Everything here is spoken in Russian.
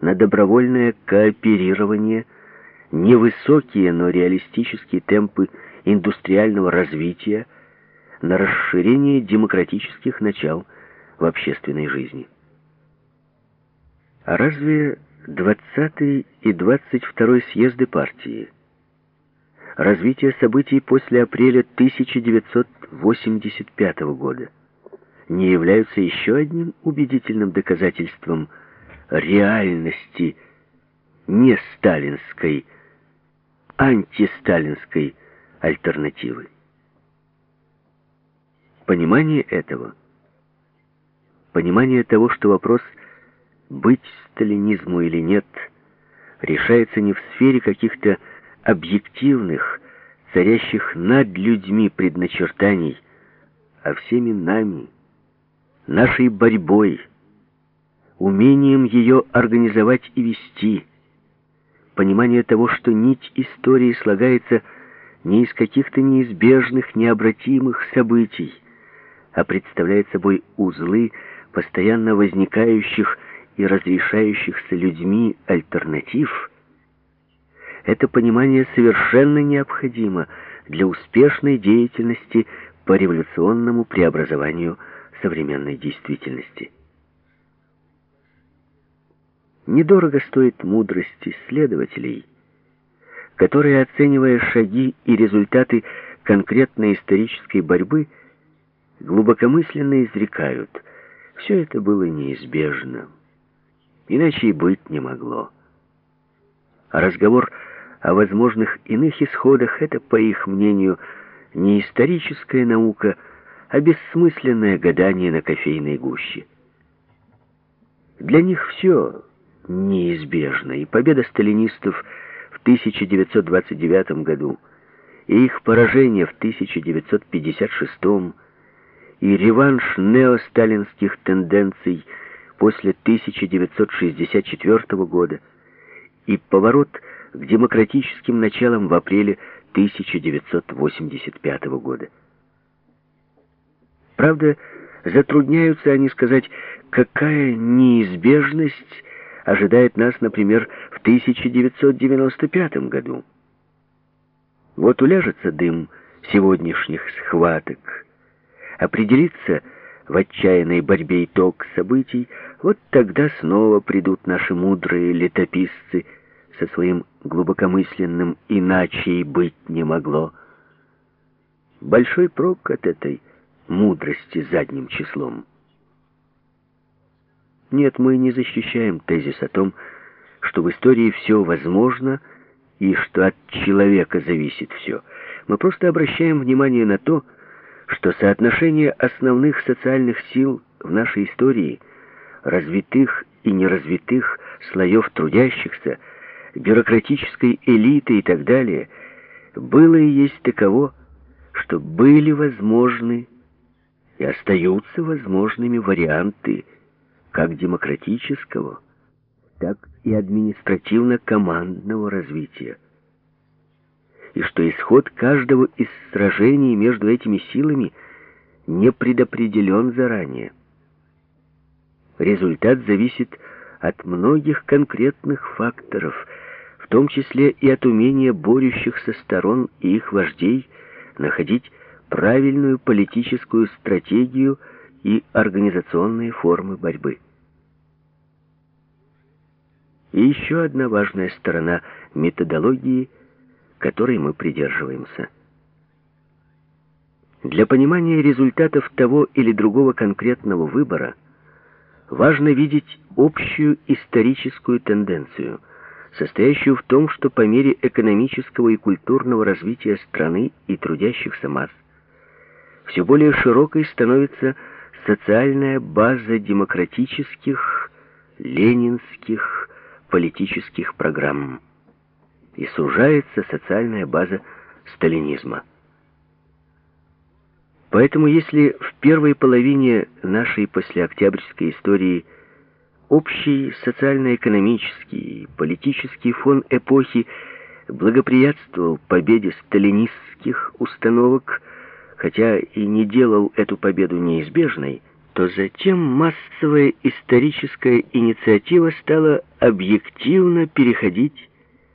на добровольное кооперирование, невысокие, но реалистические темпы индустриального развития, на расширение демократических начал в общественной жизни. А разве 20 и 22 съезды партии, развитие событий после апреля 1985 года не являются еще одним убедительным доказательством реальности не сталинской, антисталинской альтернативы. Понимание этого, понимание того, что вопрос быть сталинизму или нет, решается не в сфере каких-то объективных, царящих над людьми предначертаний, а всеми нами, нашей борьбой, умением ее организовать и вести, понимание того, что нить истории слагается не из каких-то неизбежных, необратимых событий, а представляет собой узлы постоянно возникающих и разрешающихся людьми альтернатив, это понимание совершенно необходимо для успешной деятельности по революционному преобразованию современной действительности. Недорого стоит мудрость исследователей, которые, оценивая шаги и результаты конкретной исторической борьбы, глубокомысленно изрекают, все это было неизбежно, иначе и быть не могло. А разговор о возможных иных исходах это, по их мнению, не историческая наука, а бессмысленное гадание на кофейной гуще. Для них все неизбежно, и победа сталинистов в 1929 году, и их поражение в 1956 году, и реванш неосталинских тенденций после 1964 года и поворот к демократическим началам в апреле 1985 года. Правда, затрудняются они сказать, какая неизбежность ожидает нас, например, в 1995 году. Вот уляжется дым сегодняшних схваток, определиться в отчаянной борьбе итог событий, вот тогда снова придут наши мудрые летописцы со своим глубокомысленным «иначе и быть не могло». Большой прок от этой мудрости задним числом. Нет, мы не защищаем тезис о том, что в истории все возможно и что от человека зависит все. Мы просто обращаем внимание на то, что соотношение основных социальных сил в нашей истории, развитых и неразвитых слоев трудящихся, бюрократической элиты и так далее, было и есть таково, что были возможны и остаются возможными варианты как демократического, так и административно-командного развития и что исход каждого из сражений между этими силами не предопределен заранее. Результат зависит от многих конкретных факторов, в том числе и от умения борющихся сторон и их вождей находить правильную политическую стратегию и организационные формы борьбы. И еще одна важная сторона методологии – которой мы придерживаемся. Для понимания результатов того или другого конкретного выбора важно видеть общую историческую тенденцию, состоящую в том, что по мере экономического и культурного развития страны и трудящихся масс все более широкой становится социальная база демократических, ленинских политических программ и сужается социальная база сталинизма. Поэтому если в первой половине нашей послеоктябрьской истории общий социально-экономический и политический фон эпохи благоприятствовал победе сталинистских установок, хотя и не делал эту победу неизбежной, то затем массовая историческая инициатива стала объективно переходить